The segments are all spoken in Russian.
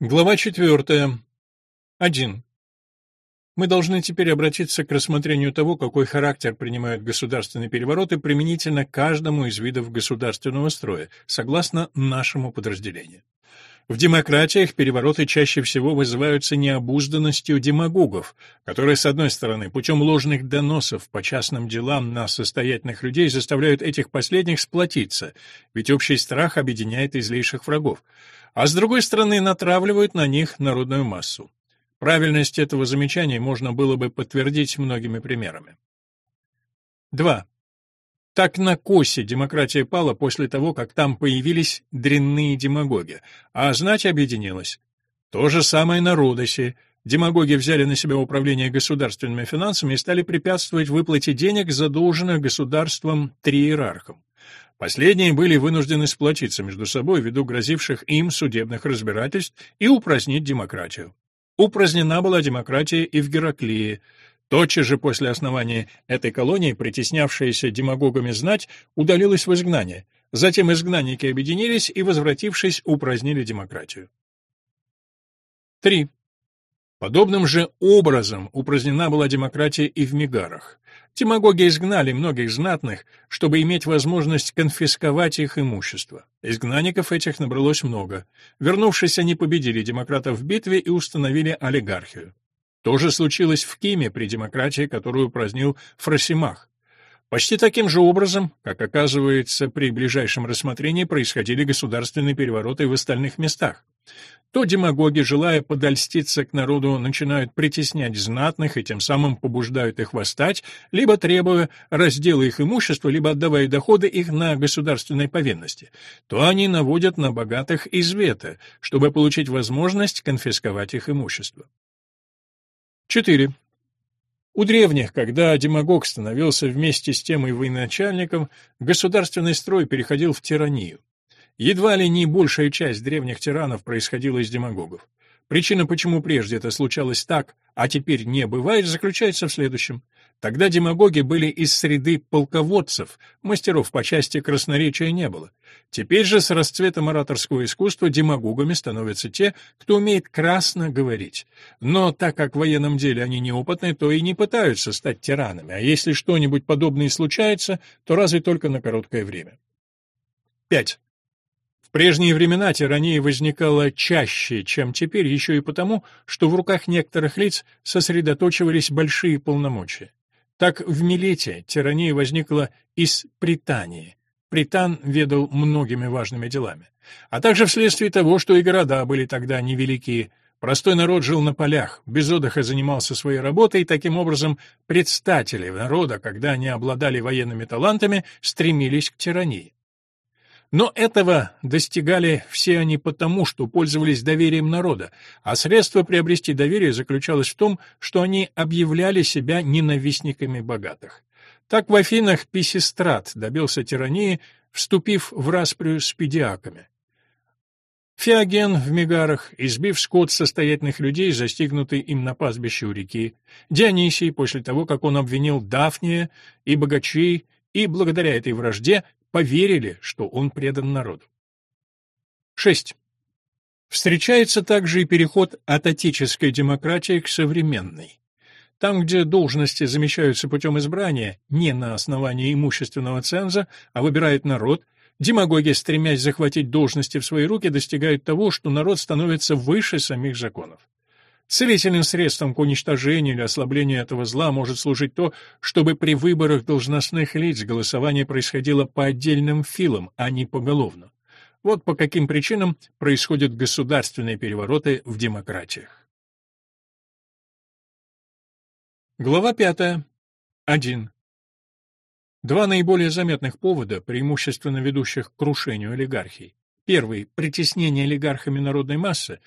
Глава четвертая. Один. Мы должны теперь обратиться к рассмотрению того, какой характер принимают государственные перевороты применительно к каждому из видов государственного строя, согласно нашему подразделению. В демократиях перевороты чаще всего вызываются необузданностью демагогов, которые, с одной стороны, путем ложных доносов по частным делам на состоятельных людей заставляют этих последних сплотиться, ведь общий страх объединяет и злейших врагов, а с другой стороны натравливают на них народную массу. Правильность этого замечания можно было бы подтвердить многими примерами. 2. Так на Косе демократия пала после того, как там появились дрянные демагоги, а знать объединилась. То же самое на Родосе. Демагоги взяли на себя управление государственными финансами и стали препятствовать выплате денег, задолженных государством триерархам. Последние были вынуждены сплотиться между собой ввиду грозивших им судебных разбирательств и упразднить демократию. Упразднена была демократия и в Гераклии. Тотчас же после основания этой колонии притеснявшаяся демагогами знать удалилась в изгнание. Затем изгнанники объединились и, возвратившись, упразднили демократию. 3. Подобным же образом упразднена была демократия и в Мегарах. Демагоги изгнали многих знатных, чтобы иметь возможность конфисковать их имущество. Изгнанников этих набралось много. Вернувшись, они победили демократов в битве и установили олигархию. То же случилось в Киме при демократии, которую празднил Фросимах. Почти таким же образом, как оказывается при ближайшем рассмотрении, происходили государственные перевороты в остальных местах то демагоги, желая подольститься к народу, начинают притеснять знатных и тем самым побуждают их восстать, либо требуя раздела их имущества, либо отдавая доходы их на государственной повинности, то они наводят на богатых извета, чтобы получить возможность конфисковать их имущество. 4. У древних, когда демагог становился вместе с тем и военачальником, государственный строй переходил в тиранию. Едва ли не большая часть древних тиранов происходила из демагогов. Причина, почему прежде это случалось так, а теперь не бывает, заключается в следующем. Тогда демагоги были из среды полководцев, мастеров по части красноречия не было. Теперь же с расцветом ораторского искусства демагогами становятся те, кто умеет красно говорить. Но так как в военном деле они неопытны, то и не пытаются стать тиранами, а если что-нибудь подобное случается, то разве только на короткое время. 5. В прежние времена тирания возникала чаще, чем теперь, еще и потому, что в руках некоторых лиц сосредоточивались большие полномочия. Так в Милете тирания возникла из Притании. Притан ведал многими важными делами. А также вследствие того, что и города были тогда невелики, Простой народ жил на полях, без отдыха занимался своей работой, и таким образом предстатели народа, когда они обладали военными талантами, стремились к тирании. Но этого достигали все они потому, что пользовались доверием народа, а средство приобрести доверие заключалось в том, что они объявляли себя ненавистниками богатых. Так в Афинах Писистрат добился тирании, вступив в расприю с педиаками. Феоген в Мегарах, избив скот состоятельных людей, застигнутый им на пастбище у реки. Дионисий, после того, как он обвинил Дафния и богачей, и благодаря этой вражде поверили, что он предан народу. 6. Встречается также и переход от отеческой демократии к современной. Там, где должности замещаются путем избрания не на основании имущественного ценза, а выбирает народ, демагоги, стремясь захватить должности в свои руки, достигают того, что народ становится выше самих законов. Целительным средством к уничтожению или ослаблению этого зла может служить то, чтобы при выборах должностных лиц голосование происходило по отдельным филам, а не поголовно. Вот по каким причинам происходят государственные перевороты в демократиях. Глава 5. 1. Два наиболее заметных повода, преимущественно ведущих к крушению олигархий. Первый — притеснение олигархами народной массы,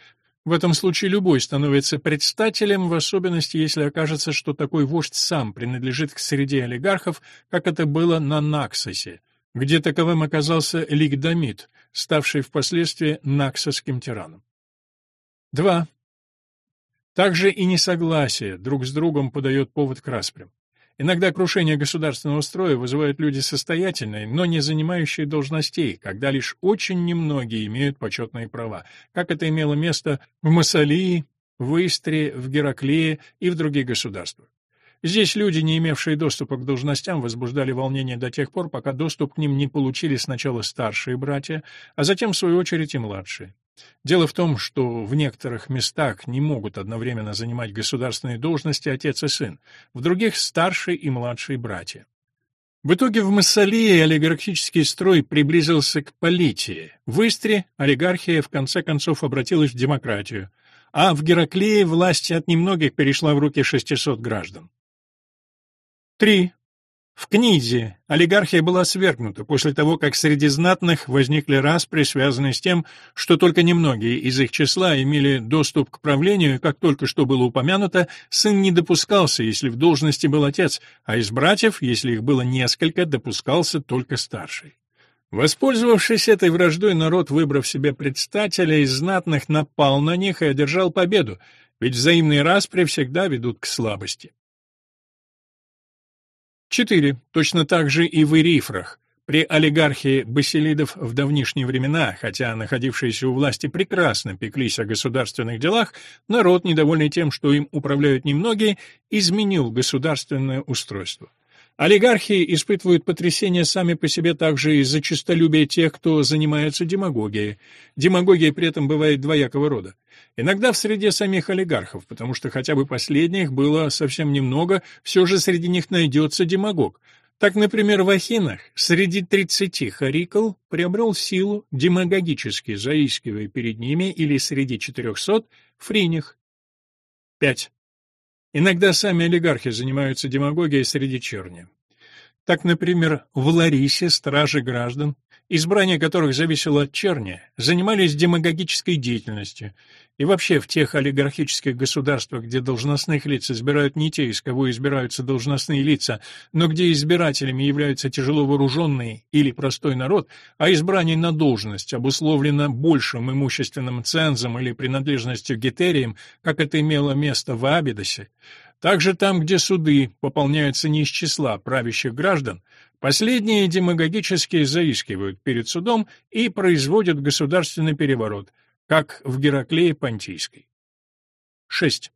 в этом случае любой становится предстателем, в особенности, если окажется, что такой вождь сам принадлежит к среде олигархов, как это было на Наксосе, где таковым оказался Лигдамид, ставший впоследствии наксосским тираном. 2. Также и несогласие друг с другом подает повод к распрям. Иногда крушение государственного строя вызывают люди состоятельные, но не занимающие должностей, когда лишь очень немногие имеют почетные права, как это имело место в Массалии, в Истре, в Гераклее и в других государствах. Здесь люди, не имевшие доступа к должностям, возбуждали волнение до тех пор, пока доступ к ним не получили сначала старшие братья, а затем, в свою очередь, и младшие. Дело в том, что в некоторых местах не могут одновременно занимать государственные должности отец и сын, в других — старший и младший братья. В итоге в Массалии олигархический строй приблизился к политии, в Истре олигархия в конце концов обратилась в демократию, а в Гераклее власть от немногих перешла в руки 600 граждан. 3. В Книзе олигархия была свергнута после того, как среди знатных возникли распри, связанные с тем, что только немногие из их числа имели доступ к правлению, как только что было упомянуто, сын не допускался, если в должности был отец, а из братьев, если их было несколько, допускался только старший. Воспользовавшись этой враждой, народ, выбрав себе предстателя из знатных, напал на них и одержал победу, ведь взаимные распри всегда ведут к слабости. 4. Точно так же и в Ирифрах. При олигархии басилидов в давнишние времена, хотя находившиеся у власти прекрасно пеклись о государственных делах, народ, недовольный тем, что им управляют немногие, изменил государственное устройство. Олигархии испытывают потрясения сами по себе также из-за честолюбия тех, кто занимается демагогией. Демагогия при этом бывает двоякого рода. Иногда в среде самих олигархов, потому что хотя бы последних было совсем немного, все же среди них найдется демагог. Так, например, в Ахинах среди тридцати харикл приобрел силу, демагогически заискивая перед ними, или среди четырехсот — фриних. 5. Иногда сами олигархи занимаются демагогией среди черни. Так, например, в Ларисе стражи граждан, избрание которых зависело от черни, занимались демагогической деятельностью, и вообще в тех олигархических государствах, где должностных лиц избирают не те, из кого избираются должностные лица, но где избирателями являются тяжело вооруженные или простой народ, а избрание на должность обусловлено большим имущественным цензом или принадлежностью гетериям, как это имело место в Абидосе, также там, где суды пополняются не из числа правящих граждан, последние демагогически заискивают перед судом и производят государственный переворот, как в Гераклее Понтийской. 6.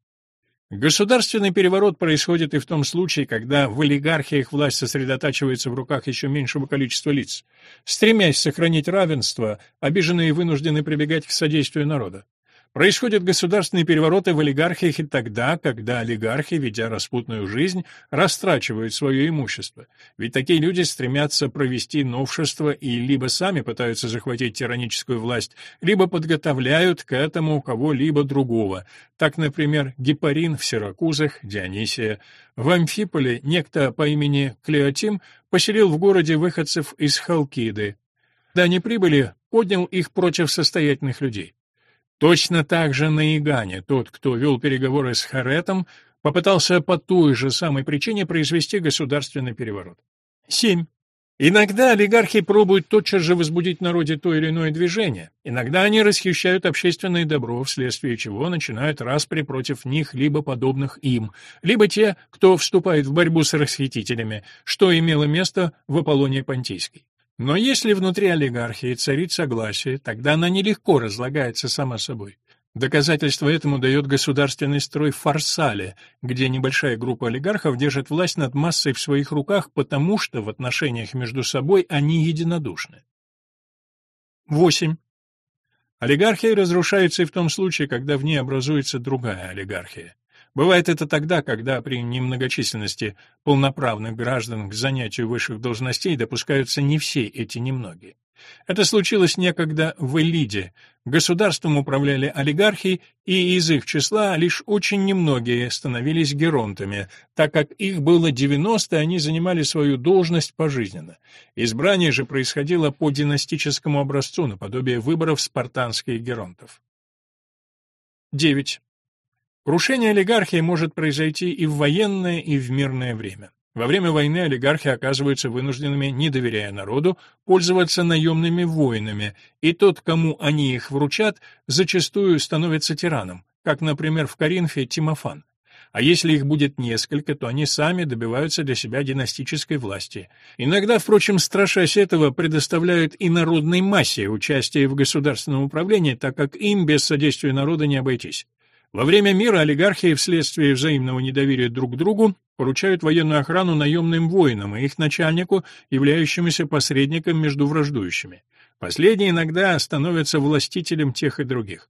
Государственный переворот происходит и в том случае, когда в олигархиях власть сосредотачивается в руках еще меньшего количества лиц. Стремясь сохранить равенство, обиженные вынуждены прибегать к содействию народа. Происходят государственные перевороты в олигархиях и тогда, когда олигархи, ведя распутную жизнь, растрачивают свое имущество. Ведь такие люди стремятся провести новшество и либо сами пытаются захватить тираническую власть, либо подготовляют к этому кого-либо другого. Так, например, Гепарин в Сиракузах, Дионисия. В Амфиполе некто по имени Клеотим поселил в городе выходцев из Халкиды. Когда они прибыли, поднял их против состоятельных людей. Точно так же на Игане тот, кто вел переговоры с Харетом, попытался по той же самой причине произвести государственный переворот. 7. Иногда олигархи пробуют тотчас же возбудить в народе то или иное движение. Иногда они расхищают общественное добро, вследствие чего начинают распри против них либо подобных им, либо те, кто вступает в борьбу с расхитителями, что имело место в Аполлонии Понтийской. Но если внутри олигархии царит согласие, тогда она нелегко разлагается сама собой. Доказательство этому дает государственный строй в Фарсале, где небольшая группа олигархов держит власть над массой в своих руках, потому что в отношениях между собой они единодушны. 8. Олигархия разрушается и в том случае, когда в ней образуется другая олигархия. Бывает это тогда, когда при немногочисленности полноправных граждан к занятию высших должностей допускаются не все эти немногие. Это случилось некогда в Элиде. Государством управляли олигархи, и из их числа лишь очень немногие становились геронтами, так как их было 90, и они занимали свою должность пожизненно. Избрание же происходило по династическому образцу, наподобие выборов спартанских геронтов. 9. Крушение олигархии может произойти и в военное, и в мирное время. Во время войны олигархи оказываются вынужденными, не доверяя народу, пользоваться наемными воинами, и тот, кому они их вручат, зачастую становится тираном, как, например, в Коринфе Тимофан. А если их будет несколько, то они сами добиваются для себя династической власти. Иногда, впрочем, страшась этого, предоставляют и народной массе участие в государственном управлении, так как им без содействия народа не обойтись. Во время мира олигархии вследствие взаимного недоверия друг к другу поручают военную охрану наемным воинам и их начальнику, являющемуся посредником между враждующими. Последний иногда становится властителем тех и других.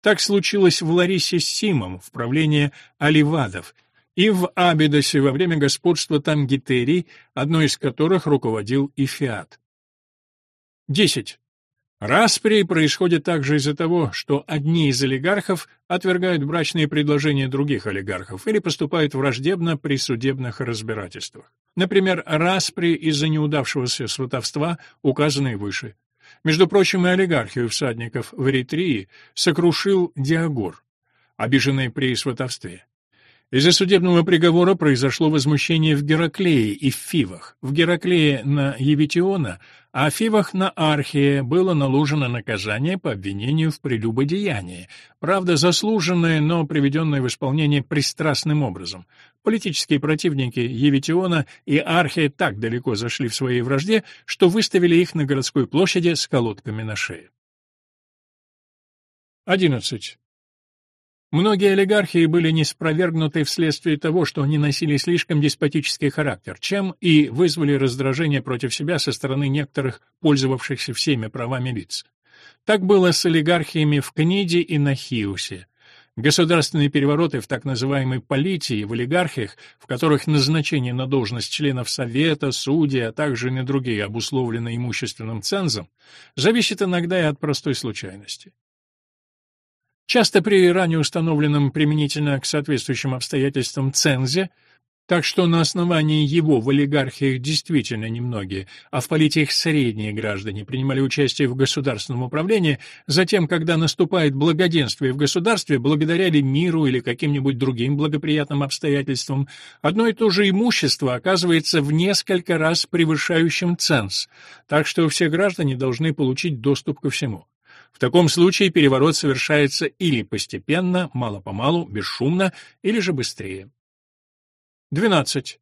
Так случилось в Ларисе с Симом в правлении Аливадов и в Абидосе во время господства Тамгитерий, одной из которых руководил Ифиат. 10. Распри происходит также из-за того, что одни из олигархов отвергают брачные предложения других олигархов или поступают враждебно при судебных разбирательствах. Например, распри из-за неудавшегося сватовства, указанные выше. Между прочим, и олигархию всадников в Эритрии сокрушил Диагор, обиженный при сватовстве. Из-за судебного приговора произошло возмущение в Гераклее и в Фивах. В Гераклее на Евитиона, а в Фивах на Архия было наложено наказание по обвинению в прелюбодеянии, правда заслуженное, но приведенное в исполнение пристрастным образом. Политические противники Евитиона и Архия так далеко зашли в своей вражде, что выставили их на городской площади с колодками на шее. 11. Многие олигархии были неспровергнуты вследствие того, что они носили слишком деспотический характер, чем и вызвали раздражение против себя со стороны некоторых пользовавшихся всеми правами лиц. Так было с олигархиями в Книде и на Хиусе. Государственные перевороты в так называемой политии, в олигархиях, в которых назначение на должность членов Совета, судей, а также на другие обусловлены имущественным цензом, зависят иногда и от простой случайности. Часто при ранее установленном применительно к соответствующим обстоятельствам цензе, так что на основании его в олигархиях действительно немногие, а в политиях средние граждане принимали участие в государственном управлении, затем, когда наступает благоденствие в государстве, благодаря ли миру или каким-нибудь другим благоприятным обстоятельствам, одно и то же имущество оказывается в несколько раз превышающим ценз, так что все граждане должны получить доступ ко всему. В таком случае переворот совершается или постепенно, мало-помалу, бесшумно, или же быстрее. 12.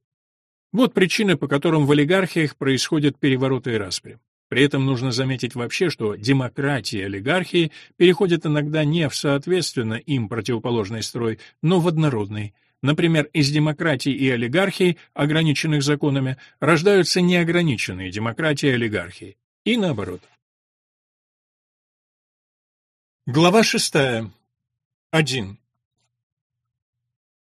Вот причины, по которым в олигархиях происходят перевороты и распри. При этом нужно заметить вообще, что демократия и олигархии переходят иногда не в соответственно им противоположный строй, но в однородный. Например, из демократии и олигархии, ограниченных законами, рождаются неограниченные демократии и олигархии. И наоборот. Глава шестая. Один.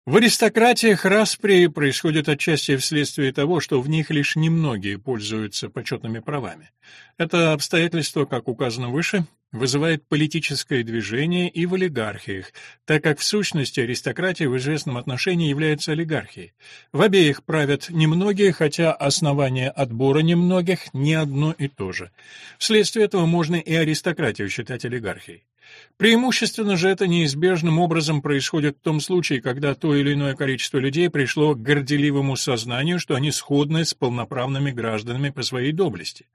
В аристократиях распри происходят отчасти вследствие того, что в них лишь немногие пользуются почетными правами. Это обстоятельство, как указано выше, вызывает политическое движение и в олигархиях, так как в сущности аристократия в известном отношении является олигархией. В обеих правят немногие, хотя основание отбора немногих не одно и то же. Вследствие этого можно и аристократию считать олигархией. Преимущественно же это неизбежным образом происходит в том случае, когда то или иное количество людей пришло к горделивому сознанию, что они сходны с полноправными гражданами по своей доблести.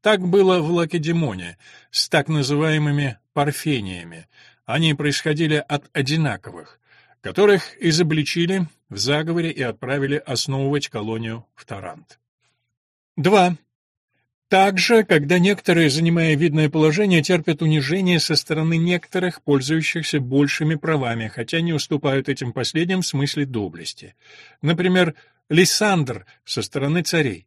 Так было в Лакедемоне с так называемыми парфениями. Они происходили от одинаковых, которых изобличили в заговоре и отправили основывать колонию в Тарант. 2. Также, когда некоторые, занимая видное положение, терпят унижение со стороны некоторых, пользующихся большими правами, хотя не уступают этим последним в смысле доблести. Например, Лисандр со стороны царей.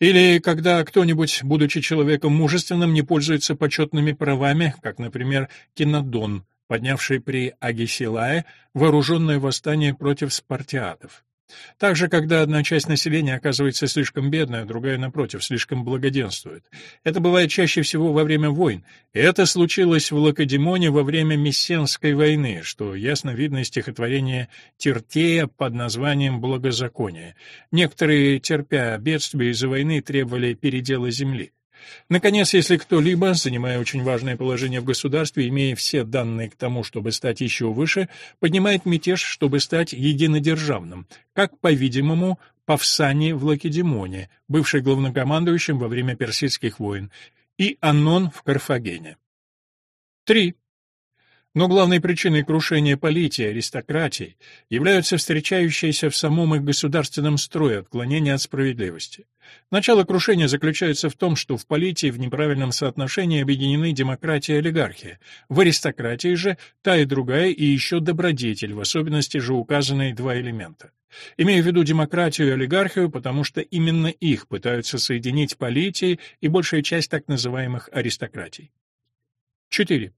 Или когда кто-нибудь, будучи человеком мужественным, не пользуется почетными правами, как, например, Кинодон, поднявший при Агисилае вооруженное восстание против спартиатов. Также, когда одна часть населения оказывается слишком бедной, а другая, напротив, слишком благоденствует. Это бывает чаще всего во время войн. это случилось в Лакедемоне во время Мессенской войны, что ясно видно из стихотворения Тертея под названием «Благозаконие». Некоторые, терпя бедствия из-за войны, требовали передела земли. Наконец, если кто-либо, занимая очень важное положение в государстве, имея все данные к тому, чтобы стать еще выше, поднимает мятеж, чтобы стать единодержавным, как, по-видимому, Павсани в Лакедемоне, бывший главнокомандующим во время персидских войн, и Аннон в Карфагене. 3. Но главной причиной крушения политии и аристократии являются встречающиеся в самом их государственном строе отклонения от справедливости. Начало крушения заключается в том, что в политии в неправильном соотношении объединены демократия и олигархия, в аристократии же та и другая и еще добродетель, в особенности же указанные два элемента. Имею в виду демократию и олигархию, потому что именно их пытаются соединить политии и большая часть так называемых аристократий. 4.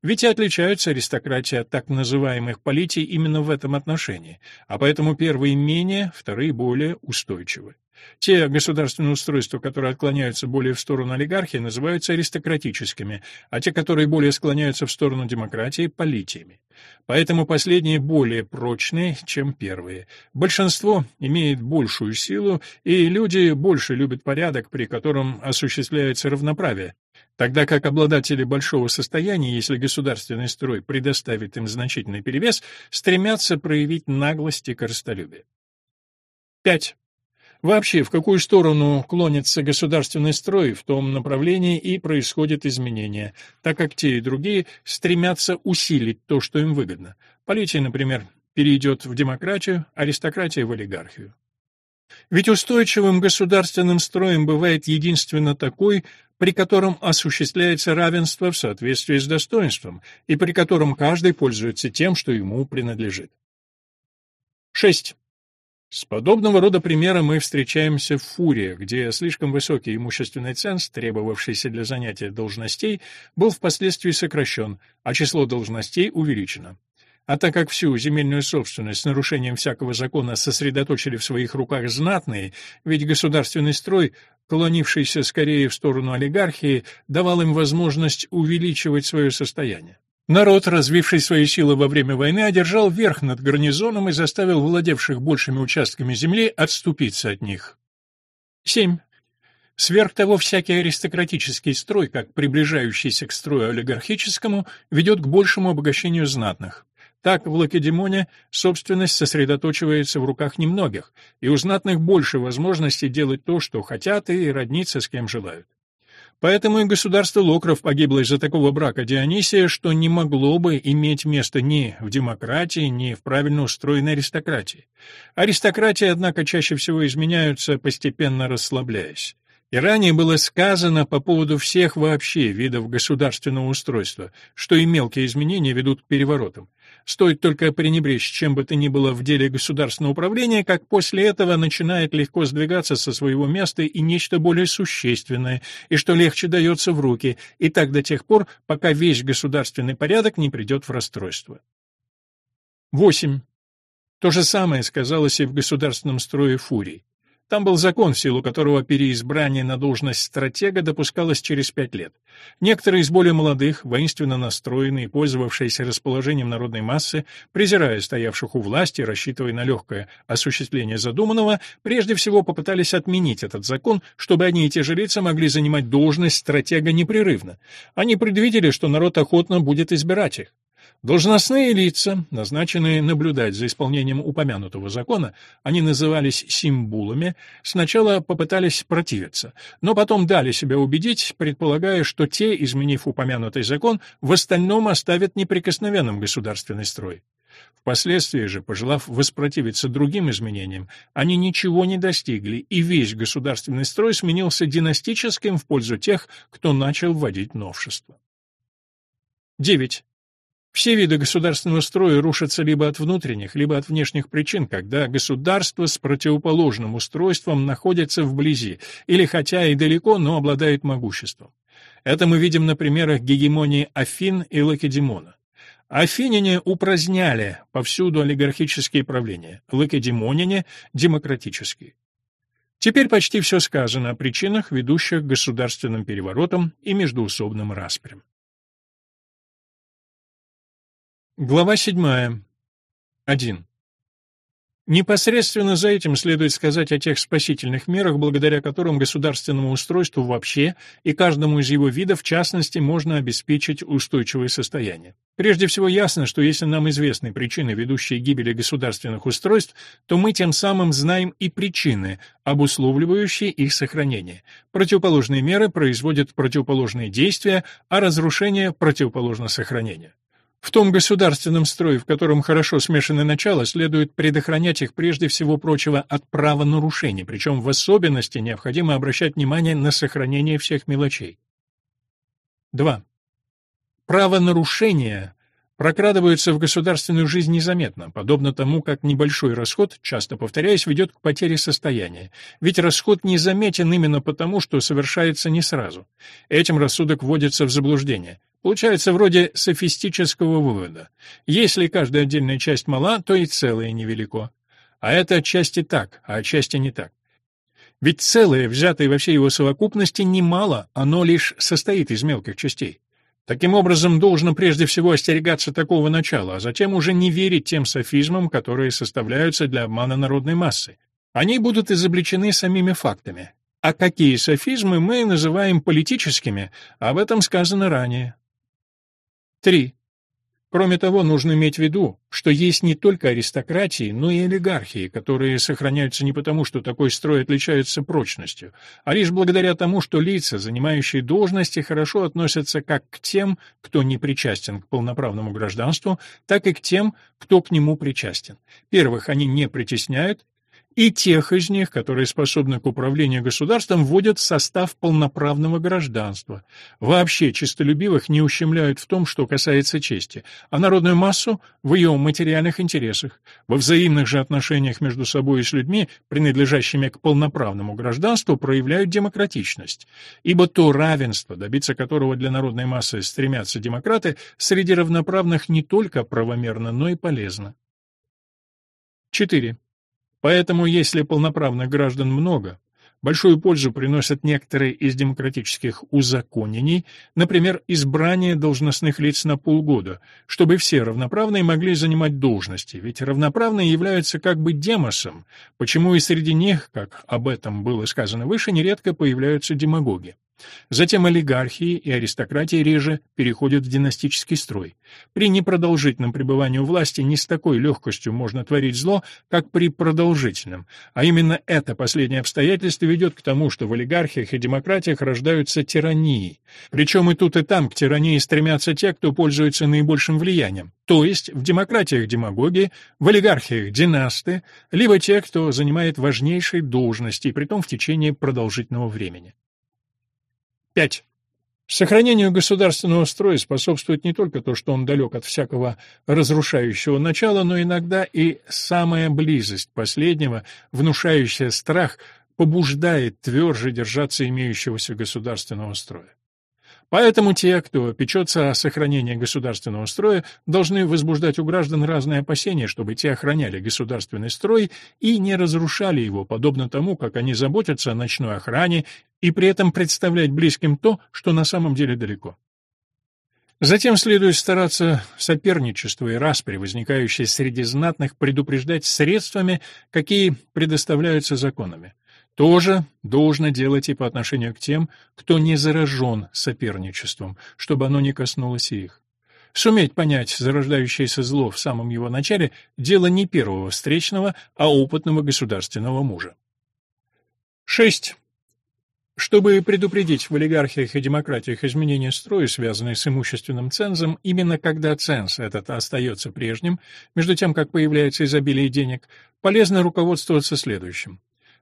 Ведь и отличаются аристократии от так называемых политий именно в этом отношении, а поэтому первые менее, вторые более устойчивы. Те государственные устройства, которые отклоняются более в сторону олигархии, называются аристократическими, а те, которые более склоняются в сторону демократии – политиями. Поэтому последние более прочные, чем первые. Большинство имеет большую силу, и люди больше любят порядок, при котором осуществляется равноправие, тогда как обладатели большого состояния, если государственный строй предоставит им значительный перевес, стремятся проявить наглость и корыстолюбие. 5. Вообще, в какую сторону клонится государственный строй, в том направлении и происходят изменения, так как те и другие стремятся усилить то, что им выгодно. Полития, например, перейдет в демократию, аристократия в олигархию. Ведь устойчивым государственным строем бывает единственно такой, при котором осуществляется равенство в соответствии с достоинством и при котором каждый пользуется тем, что ему принадлежит. 6. С подобного рода примером мы встречаемся в Фуре, где слишком высокий имущественный ценз, требовавшийся для занятия должностей, был впоследствии сокращен, а число должностей увеличено. А так как всю земельную собственность с нарушением всякого закона сосредоточили в своих руках знатные, ведь государственный строй, клонившийся скорее в сторону олигархии, давал им возможность увеличивать свое состояние. Народ, развивший свои силы во время войны, одержал верх над гарнизоном и заставил владевших большими участками земли отступиться от них. 7. Сверх того, всякий аристократический строй, как приближающийся к строю олигархическому, ведет к большему обогащению знатных. Так в Лакедемоне собственность сосредоточивается в руках немногих, и у знатных больше возможностей делать то, что хотят, и родниться с кем желают. Поэтому и государство Локров погибло из-за такого брака Дионисия, что не могло бы иметь места ни в демократии, ни в правильно устроенной аристократии. Аристократии, однако, чаще всего изменяются, постепенно расслабляясь. И ранее было сказано по поводу всех вообще видов государственного устройства, что и мелкие изменения ведут к переворотам. Стоит только пренебречь чем бы то ни было в деле государственного управления, как после этого начинает легко сдвигаться со своего места и нечто более существенное, и что легче дается в руки, и так до тех пор, пока весь государственный порядок не придет в расстройство. 8. То же самое сказалось и в государственном строе фурий. Там был закон, в силу которого переизбрание на должность стратега допускалось через пять лет. Некоторые из более молодых, воинственно настроенные, пользовавшиеся расположением народной массы, презирая стоявших у власти, рассчитывая на легкое осуществление задуманного, прежде всего попытались отменить этот закон, чтобы они и те же лица могли занимать должность стратега непрерывно. Они предвидели, что народ охотно будет избирать их. Должностные лица, назначенные наблюдать за исполнением упомянутого закона, они назывались симбулами, сначала попытались противиться, но потом дали себя убедить, предполагая, что те, изменив упомянутый закон, в остальном оставят неприкосновенным государственный строй. Впоследствии же, пожелав воспротивиться другим изменениям, они ничего не достигли, и весь государственный строй сменился династическим в пользу тех, кто начал вводить новшества. 9. Все виды государственного строя рушатся либо от внутренних, либо от внешних причин, когда государство с противоположным устройством находится вблизи, или хотя и далеко, но обладает могуществом. Это мы видим на примерах гегемонии Афин и Лакедемона. Афиняне упраздняли повсюду олигархические правления, лакедемоняне — демократические. Теперь почти все сказано о причинах, ведущих к государственным переворотам и междуусобным распрям. Глава 7. 1. Непосредственно за этим следует сказать о тех спасительных мерах, благодаря которым государственному устройству вообще и каждому из его видов в частности можно обеспечить устойчивое состояние. Прежде всего ясно, что если нам известны причины, ведущие к гибели государственных устройств, то мы тем самым знаем и причины, обусловливающие их сохранение. Противоположные меры производят противоположные действия, а разрушение противоположно сохранению. В том государственном строе, в котором хорошо смешаны начала, следует предохранять их прежде всего прочего от правонарушений, причем в особенности необходимо обращать внимание на сохранение всех мелочей. 2. Правонарушения прокрадываются в государственную жизнь незаметно, подобно тому, как небольшой расход, часто повторяясь, ведет к потере состояния. Ведь расход незаметен именно потому, что совершается не сразу. Этим рассудок вводится в заблуждение. Получается вроде софистического вывода. Если каждая отдельная часть мала, то и целое невелико. А это отчасти так, а отчасти не так. Ведь целое, взятое во всей его совокупности, немало, оно лишь состоит из мелких частей. Таким образом, должно прежде всего остерегаться такого начала, а затем уже не верить тем софизмам, которые составляются для обмана народной массы. Они будут изобличены самими фактами. А какие софизмы мы называем политическими, об этом сказано ранее. 3. Кроме того, нужно иметь в виду, что есть не только аристократии, но и олигархии, которые сохраняются не потому, что такой строй отличается прочностью, а лишь благодаря тому, что лица, занимающие должности, хорошо относятся как к тем, кто не причастен к полноправному гражданству, так и к тем, кто к нему причастен. Первых они не притесняют, и тех из них, которые способны к управлению государством, вводят в состав полноправного гражданства. Вообще честолюбивых не ущемляют в том, что касается чести, а народную массу в ее материальных интересах. Во взаимных же отношениях между собой и с людьми, принадлежащими к полноправному гражданству, проявляют демократичность. Ибо то равенство, добиться которого для народной массы стремятся демократы, среди равноправных не только правомерно, но и полезно. 4. Поэтому, если полноправных граждан много, большую пользу приносят некоторые из демократических узаконений, например, избрание должностных лиц на полгода, чтобы все равноправные могли занимать должности, ведь равноправные являются как бы демосом, почему и среди них, как об этом было сказано выше, нередко появляются демагоги. Затем олигархии и аристократии реже переходят в династический строй. При непродолжительном пребывании у власти не с такой легкостью можно творить зло, как при продолжительном, а именно это последнее обстоятельство ведет к тому, что в олигархиях и демократиях рождаются тирании. Причем и тут и там к тирании стремятся те, кто пользуется наибольшим влиянием. То есть в демократиях демагоги, в олигархиях династы, либо те, кто занимает важнейшие должности, и притом в течение продолжительного времени. 5. Сохранению государственного строя способствует не только то, что он далек от всякого разрушающего начала, но иногда и самая близость последнего, внушающая страх, побуждает тверже держаться имеющегося государственного строя. Поэтому те, кто печется о сохранении государственного строя, должны возбуждать у граждан разные опасения, чтобы те охраняли государственный строй и не разрушали его, подобно тому, как они заботятся о ночной охране и при этом представлять близким то, что на самом деле далеко. Затем следует стараться соперничество и распри, возникающие среди знатных, предупреждать средствами, какие предоставляются законами тоже должно делать и по отношению к тем, кто не заражен соперничеством, чтобы оно не коснулось их. Суметь понять зарождающееся зло в самом его начале – дело не первого встречного, а опытного государственного мужа. 6. Чтобы предупредить в олигархиях и демократиях изменения строя, связанные с имущественным цензом, именно когда ценз этот остается прежним, между тем, как появляется изобилие денег, полезно руководствоваться следующим.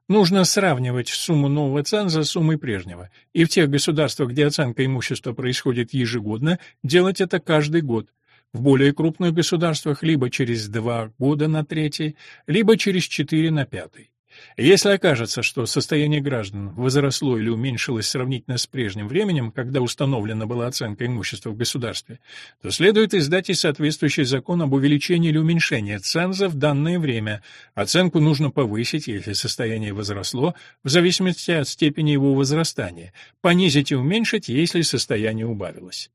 Нужно сравнивать сумму нового ценза с суммой прежнего, и в тех государствах, где оценка имущества происходит ежегодно, делать это каждый год. В более крупных государствах либо через два года на третий, либо через четыре на пятый. Если окажется, что состояние граждан возросло или уменьшилось сравнительно с прежним временем, когда установлена была оценка имущества в государстве, то следует издать и соответствующий закон об увеличении или уменьшении ценза в данное время. Оценку нужно повысить, если состояние возросло, в зависимости от степени его возрастания, понизить и уменьшить, если состояние убавилось.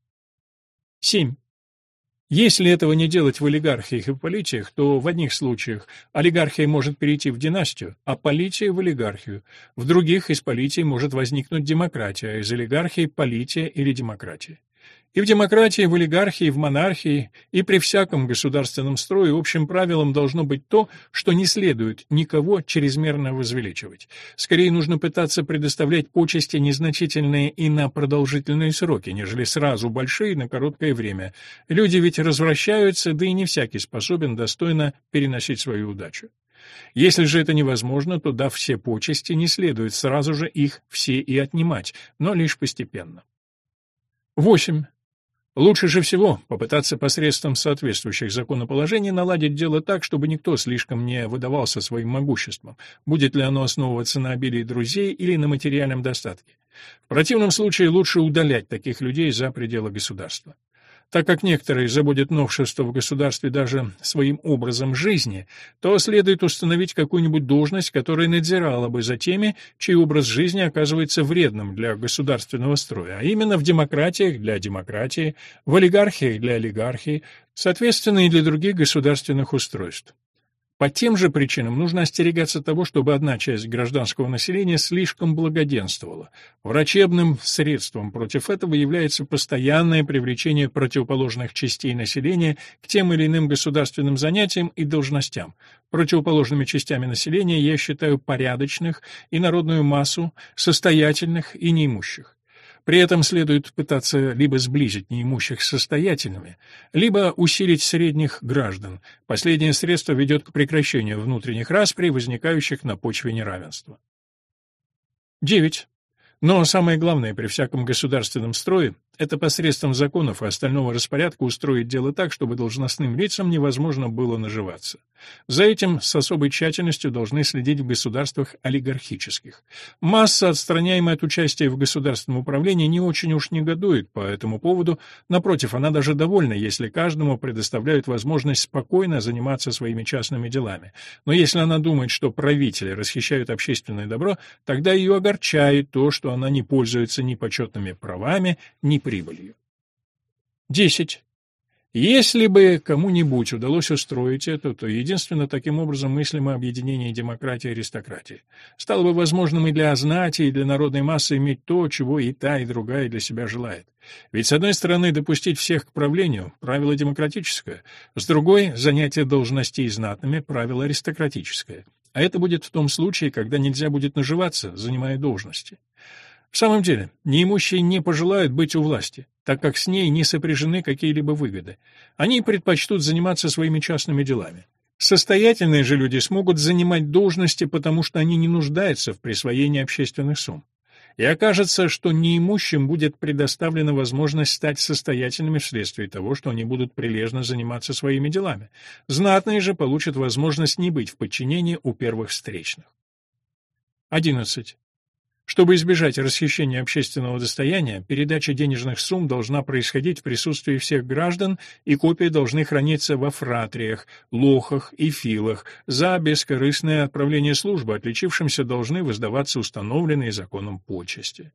7. Если этого не делать в олигархиях и политиях, то в одних случаях олигархия может перейти в династию, а полития — в олигархию. В других из политии может возникнуть демократия, а из олигархии — полития или демократия. И в демократии, в олигархии, в монархии, и при всяком государственном строе общим правилом должно быть то, что не следует никого чрезмерно возвеличивать. Скорее нужно пытаться предоставлять почести незначительные и на продолжительные сроки, нежели сразу большие на короткое время. Люди ведь развращаются, да и не всякий способен достойно переносить свою удачу. Если же это невозможно, то, дав все почести, не следует сразу же их все и отнимать, но лишь постепенно. 8. Лучше же всего попытаться посредством соответствующих законоположений наладить дело так, чтобы никто слишком не выдавался своим могуществом, будет ли оно основываться на обилии друзей или на материальном достатке. В противном случае лучше удалять таких людей за пределы государства. Так как некоторые заводят новшества в государстве даже своим образом жизни, то следует установить какую-нибудь должность, которая надзирала бы за теми, чей образ жизни оказывается вредным для государственного строя, а именно в демократиях для демократии, в олигархиях для олигархии, соответственно и для других государственных устройств. По тем же причинам нужно остерегаться того, чтобы одна часть гражданского населения слишком благоденствовала. Врачебным средством против этого является постоянное привлечение противоположных частей населения к тем или иным государственным занятиям и должностям. Противоположными частями населения я считаю порядочных и народную массу, состоятельных и неимущих. При этом следует пытаться либо сблизить неимущих с состоятельными, либо усилить средних граждан. Последнее средство ведет к прекращению внутренних расприй, возникающих на почве неравенства. 9. Но самое главное при всяком государственном строе – это посредством законов и остального распорядка устроить дело так, чтобы должностным лицам невозможно было наживаться. За этим с особой тщательностью должны следить в государствах олигархических. Масса, отстраняемая от участия в государственном управлении, не очень уж негодует по этому поводу, напротив, она даже довольна, если каждому предоставляют возможность спокойно заниматься своими частными делами. Но если она думает, что правители расхищают общественное добро, тогда ее огорчает то, что она не пользуется ни почетными правами, ни прибылью. 10. Если бы кому-нибудь удалось устроить это, то единственно таким образом мыслимо объединение демократии и аристократии. Стало бы возможным и для знати, и для народной массы иметь то, чего и та, и другая для себя желает. Ведь, с одной стороны, допустить всех к правлению – правило демократическое, с другой – занятие должностей знатными – правило аристократическое. А это будет в том случае, когда нельзя будет наживаться, занимая должности. В самом деле, неимущие не пожелают быть у власти, так как с ней не сопряжены какие-либо выгоды. Они предпочтут заниматься своими частными делами. Состоятельные же люди смогут занимать должности, потому что они не нуждаются в присвоении общественных сумм. И окажется, что неимущим будет предоставлена возможность стать состоятельными вследствие того, что они будут прилежно заниматься своими делами. Знатные же получат возможность не быть в подчинении у первых встречных. 11. Чтобы избежать расхищения общественного достояния, передача денежных сумм должна происходить в присутствии всех граждан, и копии должны храниться во фратриях, лохах и филах. За бескорыстное отправление службы отличившимся должны воздаваться установленные законом почести.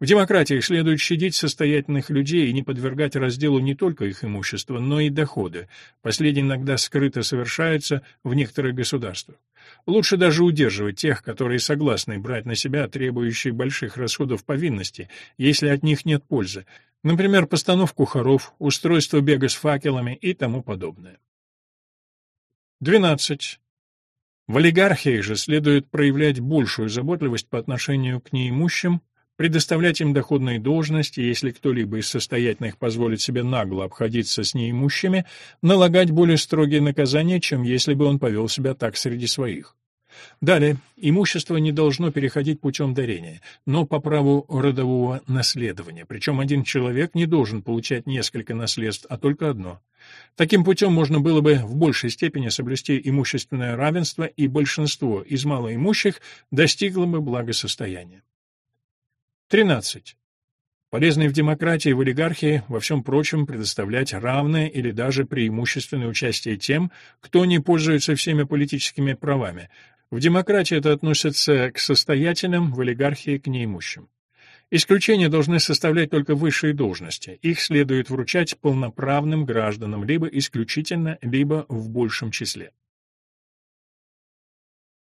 В демократиях следует щадить состоятельных людей и не подвергать разделу не только их имущество, но и доходы. Последние иногда скрыто совершаются в некоторых государствах. Лучше даже удерживать тех, которые согласны брать на себя требующие больших расходов повинности, если от них нет пользы, например, постановку хоров, устройство бега с факелами и тому подобное. 12. В олигархии же следует проявлять большую заботливость по отношению к неимущим, предоставлять им доходные должности, если кто-либо из состоятельных позволит себе нагло обходиться с неимущими, налагать более строгие наказания, чем если бы он повел себя так среди своих. Далее, имущество не должно переходить путем дарения, но по праву родового наследования, причем один человек не должен получать несколько наследств, а только одно. Таким путем можно было бы в большей степени соблюсти имущественное равенство, и большинство из малоимущих достигло бы благосостояния. 13. Полезно в демократии и в олигархии во всем прочем предоставлять равное или даже преимущественное участие тем, кто не пользуется всеми политическими правами. В демократии это относится к состоятельным, в олигархии к неимущим. Исключения должны составлять только высшие должности. Их следует вручать полноправным гражданам либо исключительно, либо в большем числе.